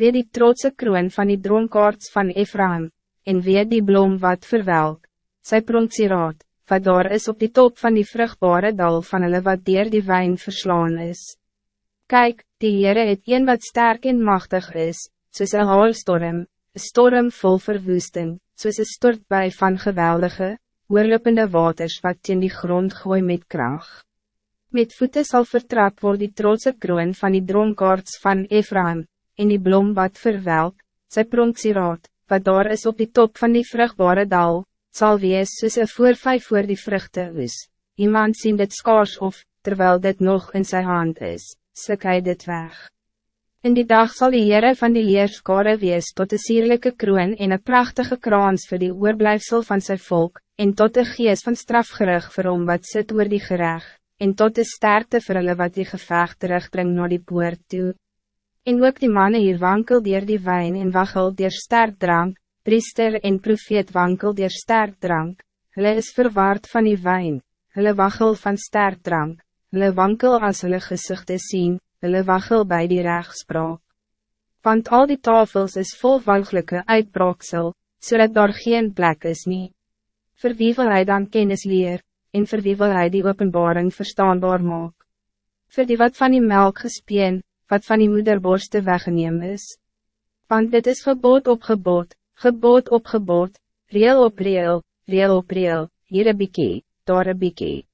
Wie die trotse kroon van die dronkaards van Ephraim, en wie die bloem wat verwelk, sy pronksiraat, wat daar is op die top van die vruchtbare dal van hulle wat dier die wijn verslaan is. Kijk, die Heere het een wat sterk en machtig is, soos een haalstorm, een storm vol verwoesting, soos een stortbui van geweldige, oorlopende waters wat in die grond gooi met kracht. Met voeten zal vertrap worden die trotse kroon van die dronkaards van Ephraim, en die blom wat verwelk, sy pronksiraat, wat daar is op die top van die vruchtbare dal, zal wees soos een voorvijf voor die vruchten is. Iemand zien dit skaars of, terwijl dit nog in zijn hand is, slik hy dit weg. In die dag zal die Heere van die leerskare wees tot een sierlijke kroon en een prachtige kraans voor die oorblijfsel van zijn volk, en tot een geest van strafgerig vir hom wat sit oor die gerecht, en tot de sterkte vir hulle wat die gevecht terugbring naar die poort toe. En ook die mannen hier wankel dier die wijn en waggel dier sterk drank, priester en profeet wankel dier sterk drank, hulle is verwaard van die wijn, hulle waggel van sterk drank, hulle wankel as hulle gezichte sien, hulle waggel bij die rechtspraak. Want al die tafels is vol walgelijke uitbraaksel, zodat daar geen plek is nie. Voor wie wil hy dan kennis leer, en voor wie wil hy die openbaring verstaanbaar maak? Voor die wat van die melk gespeen, wat van die moederborste weggeneem is. Want dit is gebod op gebod, gebod op gebod, reel op reel, reel op reel, hier een biekie, daar een biekie.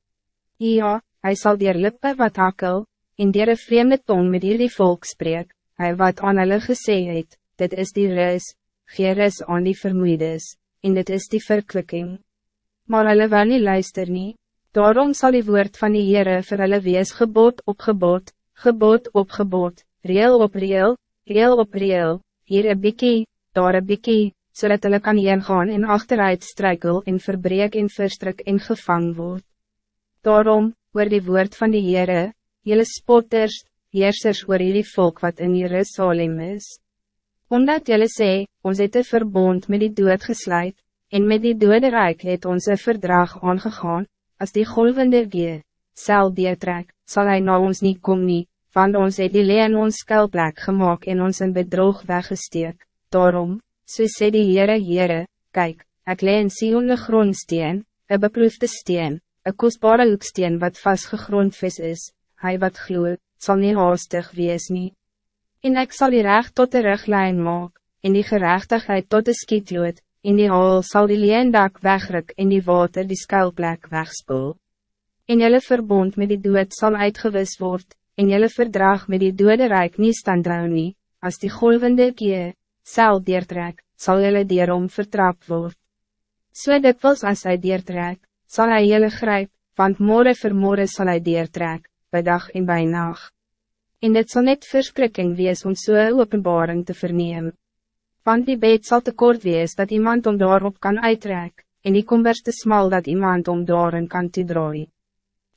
Ja, hij zal die lippe wat hakkel, in die vreemde tong met hierdie volk spreek, hy wat aan hulle gesê het, dit is die reis, gee reis aan die vermoeides, en dit is die verklikking. Maar hulle wil nie luister nie, daarom zal die woord van die Heere vir hulle wees gebod op gebod, gebod op gebod, reel op reel, reel op reel, hier een bikkie, daar een bikkie, zodat so hulle kan gaan en achteruit struikel en verbreek en verstrik en gevang word. Daarom, oor die woord van die Heere, jylle spotters, heersers oor die volk wat in Jerusalem is. Omdat jylle sê, ons het een verbond met die dood gesluit, en met die dode rijk het ons een verdrag aangegaan, als die golvende gee, sel die trek, zal hij nou ons niet kom nie, want ons het die leen ons skuilplek gemaakt en ons in bedrog weggesteek. Daarom, so sê die Heere Heere, kyk, ek leen Sion een grondsteen, een beproefde steen, een kostbare hoeksteen wat vastgegrondvis is, hij wat gloeit, zal niet haastig wees nie. En ek sal die recht tot de ruglijn maak, en die gerechtigheid tot de skietlood, en die haal sal die leendak wegruk en die water die skuilplek wegspoel en jelle verbond met die dood zal uitgewis worden, en jelle verdrag met die dode rijk nie standhou nie, as die golvende kie, sel deertrek, sal jelle dierom vertrap word. So dikwels as hy deertrek, sal hy jelle grijp, want morgen vir morgen sal hy deertrek, by dag en by nacht. En dit zal net verskrikking wees om so openbaring te verneem. Want die bed zal te kort wees dat iemand om daarop kan uittrek, en die kombers te smal dat iemand om daarin kan toedraai.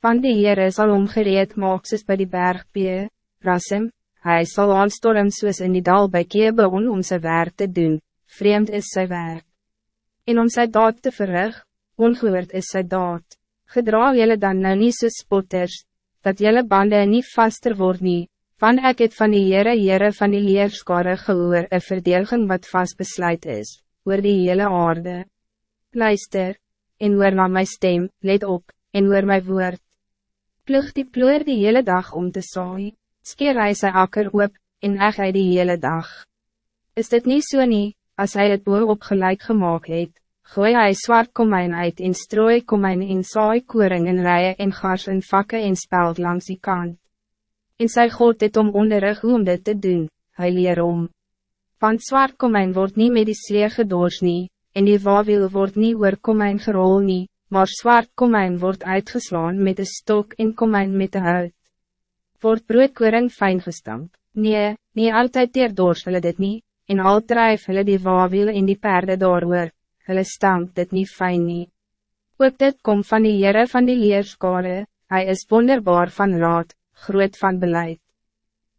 Van die Heere sal omgereed maak soos by die berg Pee, Rasim, hy sal aanstorm soos in die dal by Kebeon om sy werk te doen, vreemd is sy werk. En om sy daad te verrig, ongehoord is sy daad, gedra jylle dan nou nie soos spotters, dat jylle bande niet vaster word nie, van ek het van die Heere Heere van die leerskare gehoor een verdeling wat vast besluit is, oor die hele aarde. Luister, en hoor na my stem, let op, en hoor my woord ploeg die ploer die hele dag om te saai, skeer hy sy akker op, en eg hy die hele dag. Is dit niet so nie, as hy het boer op gelijk gemaakt het, gooi hy zwart komijn uit en strooi komijn en saai koring en rijen en gars en vakke en speld langs die kant. En sy God het om onderrig hoe om dit te doen, hy leer om. Want zwart komijn wordt niet met die slee gedoors nie, en die wawiel wordt niet oor komijn gerol nie, maar zwart komijn wordt uitgeslaan met een stok en komijn met de huid. Wordt broodkoring fijn gestampt? Nee, nie altyd teer doors hulle dit nie, en al drijf hulle die wawiel en die perde doorhoor, hulle stamp dit niet fijn nie. Ook dit komt van die Heere van die leerskade, hij is wonderbaar van raad, groot van beleid.